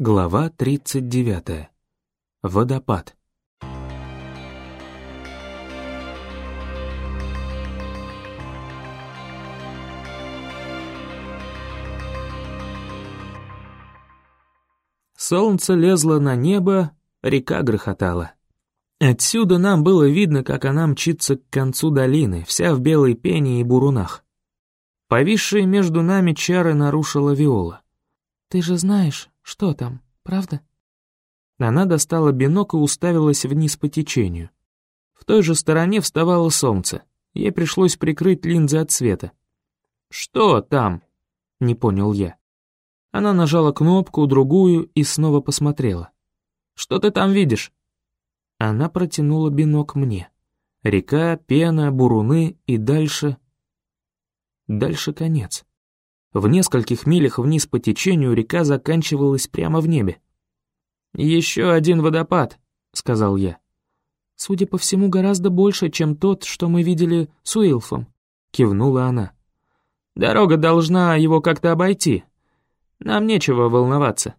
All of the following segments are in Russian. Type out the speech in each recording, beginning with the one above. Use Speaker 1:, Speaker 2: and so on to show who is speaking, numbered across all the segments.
Speaker 1: Глава 39. Водопад. Солнце лезло на небо, река грохотала. Отсюда нам было видно, как она мчится к концу долины, вся в белой пене и бурунах. Повисшие между нами чары нарушила Виола.
Speaker 2: «Ты же знаешь, что там, правда?»
Speaker 1: Она достала бинок и уставилась вниз по течению. В той же стороне вставало солнце. Ей пришлось прикрыть линзы от света. «Что там?» — не понял я. Она нажала кнопку, другую и снова посмотрела. «Что ты там видишь?» Она протянула бинок мне. Река, пена, буруны и дальше... Дальше конец. В нескольких милях вниз по течению река заканчивалась прямо в небе. «Еще один водопад», — сказал я.
Speaker 2: «Судя по всему, гораздо больше, чем тот, что мы видели с Уилфом», — кивнула она.
Speaker 1: «Дорога должна его как-то обойти. Нам нечего волноваться».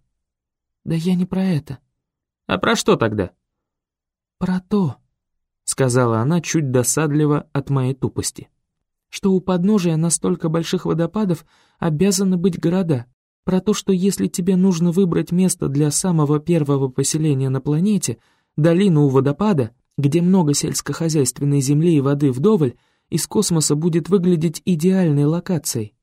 Speaker 2: «Да я не про это».
Speaker 1: «А про что тогда?»
Speaker 2: «Про то», — сказала она чуть досадливо от моей тупости, «что у подножия настолько больших водопадов обязаны быть города. Про то, что если тебе нужно выбрать место для самого первого поселения на планете, долину у водопада, где много сельскохозяйственной земли и воды вдоволь, из космоса будет выглядеть идеальной локацией».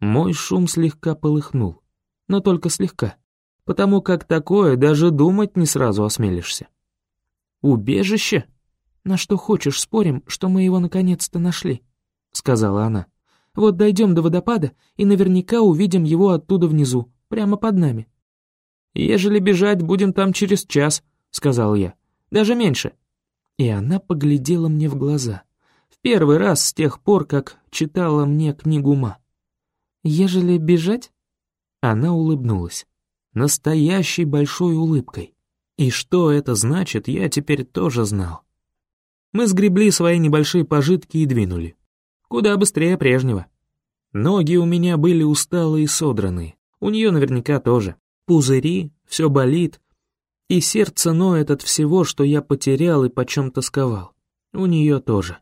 Speaker 1: Мой шум слегка полыхнул, но только слегка, потому как такое даже думать не сразу осмелишься.
Speaker 2: «Убежище? На что хочешь, спорим, что мы его наконец-то нашли», — сказала она. «Вот дойдем до водопада и наверняка увидим его оттуда внизу, прямо под нами».
Speaker 1: «Ежели бежать, будем там через час», — сказал я. «Даже меньше».
Speaker 2: И она поглядела мне в глаза. В первый раз с тех пор, как читала мне книгу Ма. «Ежели бежать?» Она улыбнулась. Настоящей большой улыбкой. И что это значит, я теперь тоже знал. Мы сгребли свои небольшие пожитки и двинули. Куда быстрее прежнего. Ноги у меня были усталые и содранные. У нее наверняка тоже. Пузыри, все болит. И сердце ноет от всего, что я потерял и почем тосковал. У нее тоже.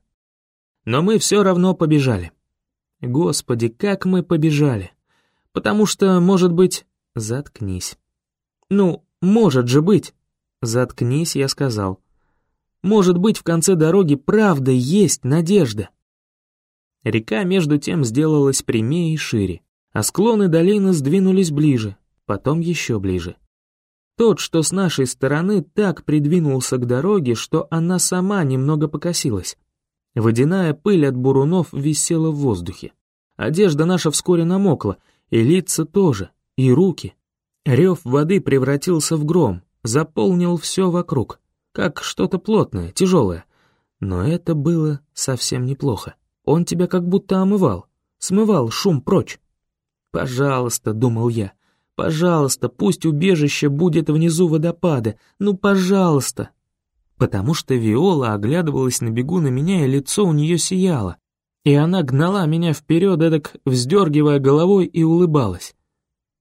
Speaker 2: Но мы все равно побежали. Господи, как мы побежали. Потому что, может быть... Заткнись. Ну, может же быть. «Заткнись», — я сказал. «Может быть, в конце дороги правда есть надежда». Река между тем сделалась прямее и шире, а склоны долины сдвинулись ближе, потом еще ближе. Тот, что с нашей стороны, так придвинулся к дороге, что она сама немного покосилась. Водяная пыль от бурунов висела в воздухе. Одежда наша вскоре намокла, и лица тоже, и руки. Рев воды превратился в гром, заполнил все вокруг, как что-то плотное, тяжелое. Но это было совсем неплохо. Он тебя как будто омывал, смывал шум прочь. «Пожалуйста», — думал я, — «пожалуйста, пусть убежище будет внизу водопада, ну, пожалуйста». Потому что Виола оглядывалась на бегу на меня, и лицо у нее сияло. И она гнала меня вперед, эдак вздергивая головой и улыбалась.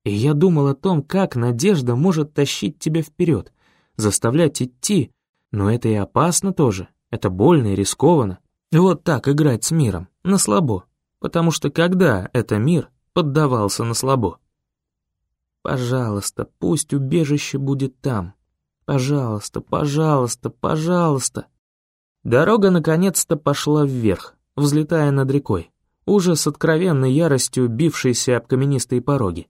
Speaker 2: И я думал о том, как надежда может тащить тебя вперед, заставлять идти, но это и опасно тоже, это больно и рискованно. Вот так играть с миром, на слабо, потому что когда это мир поддавался на слабо? Пожалуйста, пусть убежище будет там. Пожалуйста, пожалуйста, пожалуйста. Дорога наконец-то пошла вверх, взлетая над рекой, уже с откровенной яростью бившейся об каменистые пороги.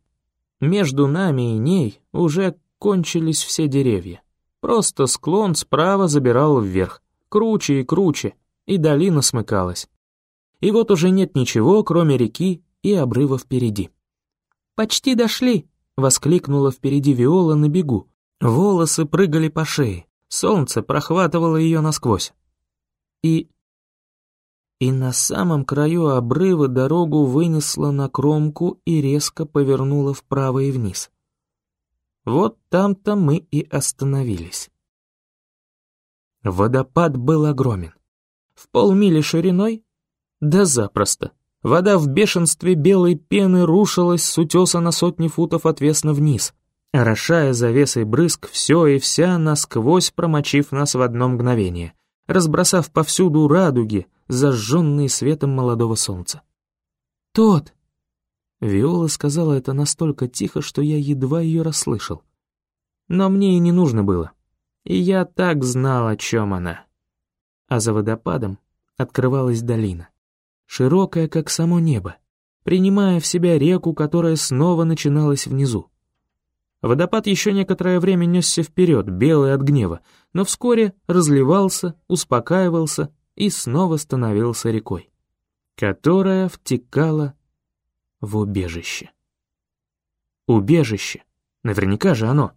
Speaker 2: Между нами и ней уже кончились все деревья. Просто склон справа забирал вверх, круче и круче, и долина смыкалась. И вот уже нет ничего, кроме реки и обрыва впереди. «Почти дошли!» — воскликнула впереди Виола на бегу. Волосы прыгали по шее, солнце прохватывало ее насквозь. И и на самом краю обрыва дорогу вынесла на кромку и резко повернула вправо и вниз. Вот там-то мы и остановились. Водопад был огромен. В полмили шириной? Да запросто. Вода в бешенстве белой пены рушилась с утеса на сотни футов отвесно вниз.
Speaker 1: орошая завесой брызг все и вся, насквозь промочив нас в одно мгновение, разбросав повсюду радуги, зажженные светом молодого солнца.
Speaker 2: «Тот!»
Speaker 1: Виола сказала это настолько тихо, что я едва ее расслышал. Но мне и не нужно было. И я так знал, о чем она. А за водопадом открывалась долина, широкая, как само небо, принимая в себя реку, которая снова начиналась внизу. Водопад еще некоторое время несся вперед, белый от гнева, но вскоре разливался, успокаивался и снова становился рекой, которая втекала в убежище. Убежище. Наверняка же оно.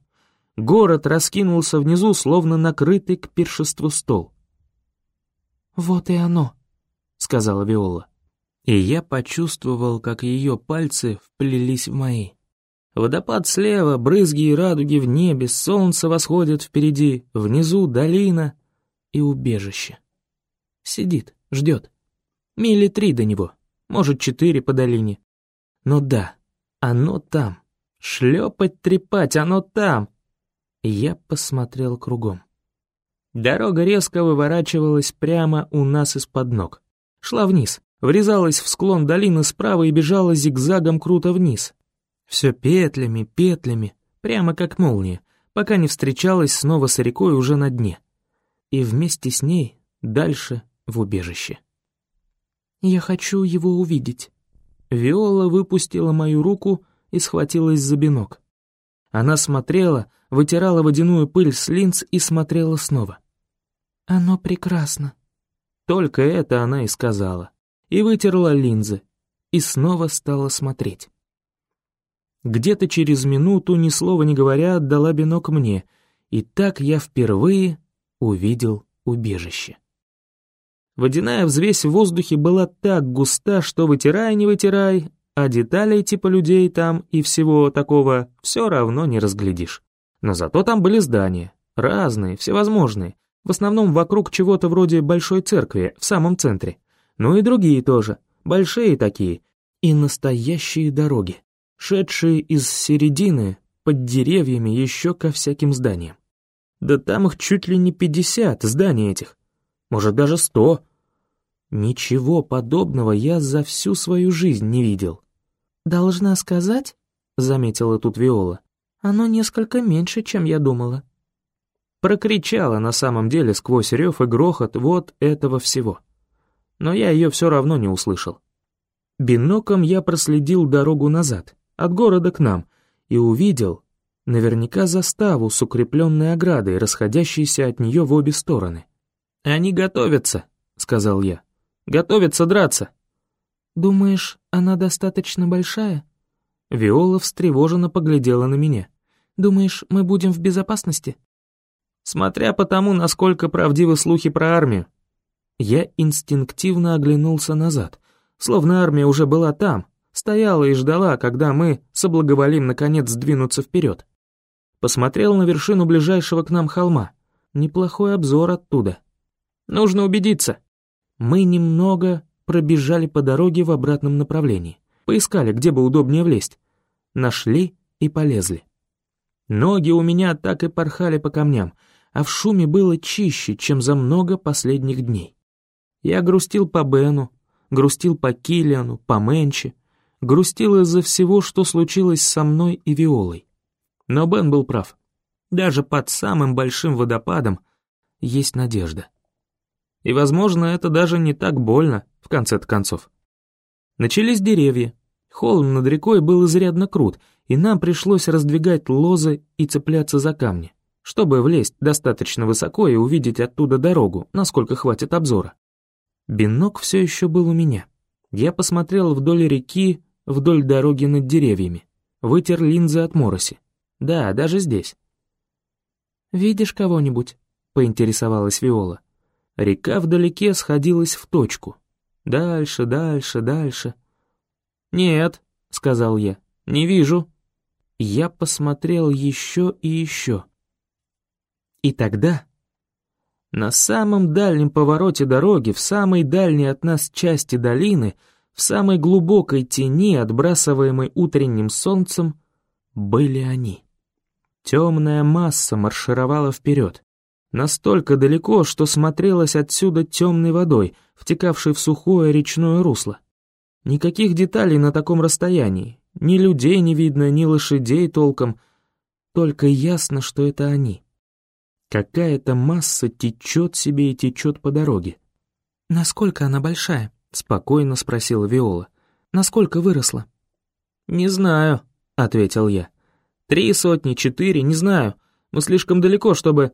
Speaker 1: Город раскинулся внизу, словно накрытый к пиршеству стол.
Speaker 2: «Вот и оно», — сказала Виола.
Speaker 1: И я почувствовал, как ее пальцы вплелись в мои. Водопад слева, брызги и радуги в небе, солнце восходит впереди, внизу долина и убежище. Сидит, ждет. Мили три до него, может, четыре по долине. Но да, оно там. Шлепать, трепать, оно там. Я посмотрел кругом. Дорога резко выворачивалась прямо у нас из-под ног. Шла вниз, врезалась в склон долины справа и бежала зигзагом круто вниз. Все петлями, петлями, прямо как молния, пока не встречалась снова с рекой уже на дне. И вместе с ней дальше в убежище.
Speaker 2: «Я хочу его увидеть»,
Speaker 1: Виола выпустила мою руку и схватилась за бинок. Она смотрела, вытирала водяную пыль с линз и смотрела снова.
Speaker 2: «Оно прекрасно».
Speaker 1: Только это она и сказала. И вытерла линзы, и снова стала смотреть. Где-то через минуту, ни слова не говоря, отдала бинок мне, и так я впервые увидел убежище. Водяная взвесь в воздухе была так густа, что вытирай, не вытирай, а деталей типа людей там и всего такого все равно не разглядишь. Но зато там были здания, разные, всевозможные, в основном вокруг чего-то вроде большой церкви в самом центре. Ну и другие тоже, большие такие, и настоящие дороги, шедшие из середины под деревьями еще ко всяким зданиям. Да там их чуть ли не пятьдесят зданий этих, может даже сто. Ничего подобного я за всю свою жизнь не видел.
Speaker 2: «Должна сказать», — заметила тут Виола, «оно несколько меньше, чем я думала».
Speaker 1: Прокричала на самом деле сквозь рев и грохот вот этого всего. Но я ее все равно не услышал. Биноком я проследил дорогу назад, от города к нам, и увидел наверняка заставу с укрепленной оградой, расходящейся от нее в обе стороны. «Они готовятся», — сказал я. «Готовятся драться».
Speaker 2: «Думаешь, она достаточно большая?»
Speaker 1: Виола встревоженно поглядела на меня.
Speaker 2: «Думаешь, мы будем в безопасности?»
Speaker 1: «Смотря по тому, насколько правдивы слухи про армию». Я инстинктивно оглянулся назад, словно армия уже была там, стояла и ждала, когда мы соблаговолим наконец сдвинуться вперед. Посмотрел на вершину ближайшего к нам холма. Неплохой обзор оттуда. Нужно убедиться. Мы немного пробежали по дороге в обратном направлении. Поискали, где бы удобнее влезть. Нашли и полезли. Ноги у меня так и порхали по камням, а в шуме было чище, чем за много последних дней. Я грустил по Бену, грустил по Киллиану, по Менче, грустил из-за всего, что случилось со мной и Виолой. Но Бен был прав. Даже под самым большим водопадом есть надежда. И, возможно, это даже не так больно, в конце концов. Начались деревья. Холм над рекой был изрядно крут, и нам пришлось раздвигать лозы и цепляться за камни, чтобы влезть достаточно высоко и увидеть оттуда дорогу, насколько хватит обзора. Бинок все еще был у меня. Я посмотрел вдоль реки, вдоль дороги над деревьями, вытер линзы от мороси. Да, даже здесь.
Speaker 2: «Видишь кого-нибудь?» — поинтересовалась Виола.
Speaker 1: Река вдалеке сходилась в точку. Дальше, дальше, дальше. «Нет», — сказал я, — «не вижу». Я посмотрел еще и еще. И тогда, на самом дальнем повороте дороги, в самой дальней от нас части долины, в самой глубокой тени, отбрасываемой утренним солнцем, были они. Темная масса маршировала вперед. Настолько далеко, что смотрелась отсюда темной водой, втекавшей в сухое речное русло. Никаких деталей на таком расстоянии. Ни людей не видно, ни лошадей толком. Только ясно, что это они. Какая-то масса течет себе и течет по дороге.
Speaker 2: «Насколько она большая?» — спокойно спросила Виола. «Насколько выросла?»
Speaker 1: «Не знаю», — ответил я. «Три сотни, четыре, не знаю. Мы слишком далеко, чтобы...»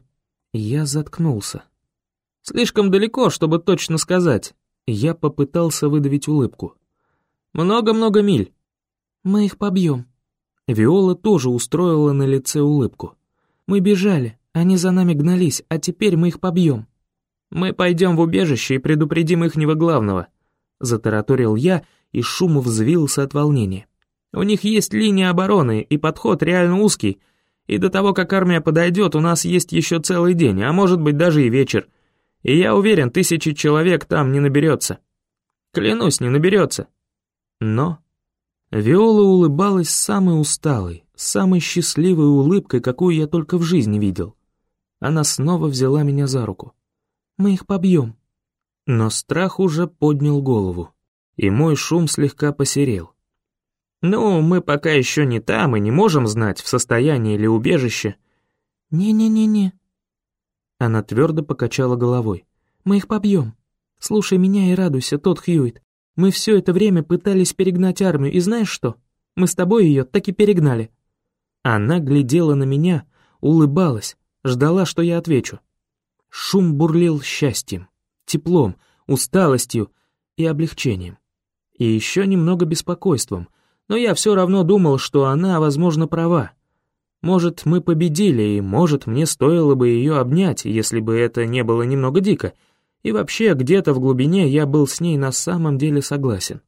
Speaker 1: Я заткнулся. «Слишком далеко, чтобы точно сказать». Я попытался выдавить улыбку. «Много-много миль».
Speaker 2: «Мы их побьем».
Speaker 1: Виола тоже устроила на лице улыбку.
Speaker 2: «Мы бежали, они за нами гнались, а теперь мы их побьем».
Speaker 1: «Мы пойдем в убежище и предупредим ихнего главного», — затараторил я, и шум взвился от волнения. «У них есть линия обороны, и подход реально узкий, и до того, как армия подойдет, у нас есть еще целый день, а может быть даже и вечер. И я уверен, тысячи человек там не наберется. Клянусь, не наберется». Но Виола улыбалась самой усталой, самой счастливой улыбкой, какую я только в жизни видел. Она снова взяла меня за руку.
Speaker 2: Мы их побьем».
Speaker 1: Но страх уже поднял голову, и мой шум слегка посерел. «Ну, мы пока еще не там и не можем знать, в состоянии ли убежище».
Speaker 2: «Не-не-не-не».
Speaker 1: Она твердо покачала головой.
Speaker 2: «Мы их побьем. Слушай меня и радуйся, тот Хьюит. Мы все это время пытались перегнать армию, и знаешь что? Мы с тобой ее так и перегнали».
Speaker 1: Она глядела на меня, улыбалась, ждала, что я отвечу. Шум бурлил счастьем, теплом, усталостью и облегчением. И еще немного беспокойством, но я все равно думал, что она, возможно, права. Может, мы победили, и, может, мне стоило бы ее обнять, если бы это не было немного дико, и вообще, где-то в глубине я был с ней на самом деле согласен.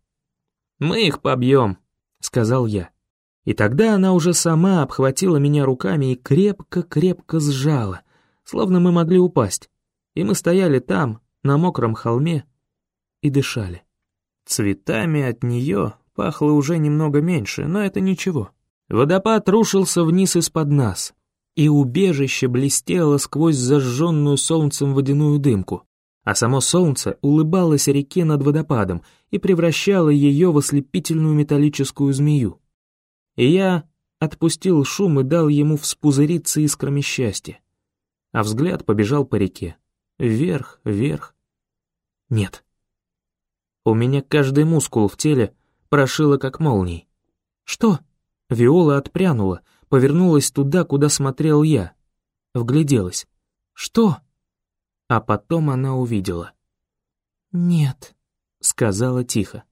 Speaker 1: «Мы их побьем», — сказал я. И тогда она уже сама обхватила меня руками и крепко-крепко сжала — словно мы могли упасть, и мы стояли там, на мокром холме, и дышали. Цветами от нее пахло уже немного меньше, но это ничего. Водопад рушился вниз из-под нас, и убежище блестело сквозь зажженную солнцем водяную дымку, а само солнце улыбалось реке над водопадом и превращало ее в ослепительную металлическую змею. И я отпустил шум и дал ему вспузыриться искрами счастья а взгляд побежал по реке. Вверх, вверх. Нет. У меня каждый мускул в теле прошило как молнией.
Speaker 2: «Что?»
Speaker 1: Виола отпрянула, повернулась туда, куда смотрел я. Вгляделась.
Speaker 2: «Что?»
Speaker 1: А потом она увидела.
Speaker 2: «Нет», — сказала тихо.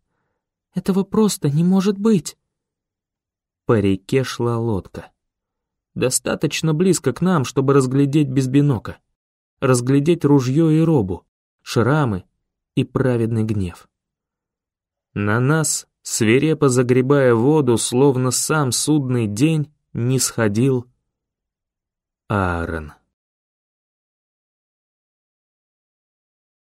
Speaker 2: «Этого просто не может быть».
Speaker 1: По реке шла лодка достаточно близко к нам, чтобы разглядеть без бинока, разглядеть ружье и робу, шрамы и праведный гнев. На нас, свирепо загребая воду, словно сам судный день, не сходил Аарон.